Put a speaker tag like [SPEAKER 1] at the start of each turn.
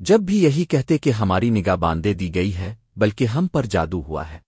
[SPEAKER 1] جب بھی یہی کہتے کہ ہماری نگاہ باندھے دی گئی ہے، بلکہ ہم پر جادو ہوا ہے۔